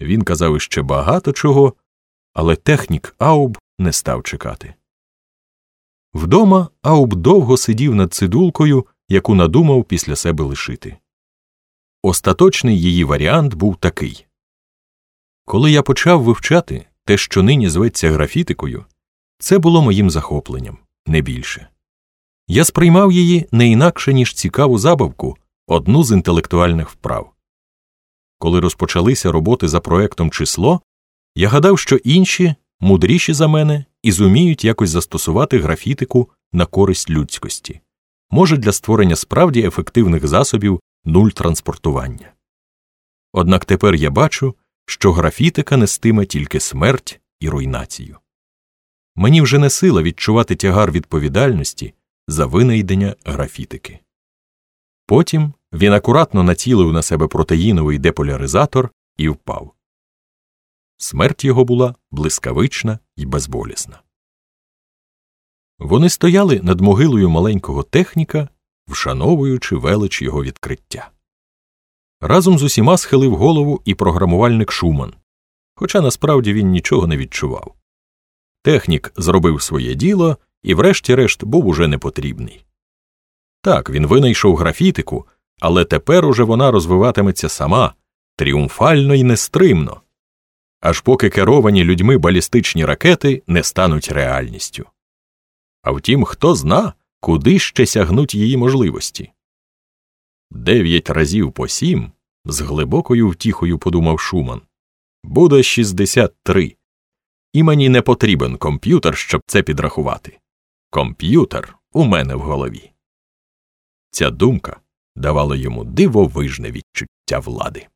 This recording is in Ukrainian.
Він казав іще багато чого, але технік Ауб не став чекати. Вдома Ауб довго сидів над цидулкою, яку надумав після себе лишити. Остаточний її варіант був такий Коли я почав вивчати те, що нині зветься графітикою, це було моїм захопленням, не більше. Я сприймав її не інакше, ніж цікаву забавку, одну з інтелектуальних вправ. Коли розпочалися роботи за проектом число, я гадав, що інші, мудріші за мене, і зуміють якось застосувати графітику на користь людськості, може, для створення справді ефективних засобів нуль транспортування. Однак тепер я бачу, що графітика нестиме тільки смерть і руйнацію. Мені вже не сила відчувати тягар відповідальності за винайдення графітики. Потім він акуратно націлив на себе протеїновий деполяризатор і впав. Смерть його була блискавична і безболісна. Вони стояли над могилою маленького техніка, вшановуючи велич його відкриття. Разом з усіма схилив голову і програмувальник Шуман, хоча насправді він нічого не відчував. Технік зробив своє діло і, врешті-решт, був уже непотрібний. Так, він винайшов графітику, але тепер уже вона розвиватиметься сама, тріумфально і нестримно, аж поки керовані людьми балістичні ракети не стануть реальністю. А втім, хто зна, куди ще сягнуть її можливості. Дев'ять разів по сім, з глибокою втіхою подумав Шуман, буде 63. І мені не потрібен комп'ютер, щоб це підрахувати. Комп'ютер у мене в голові. Ця думка давала йому дивовижне відчуття влади.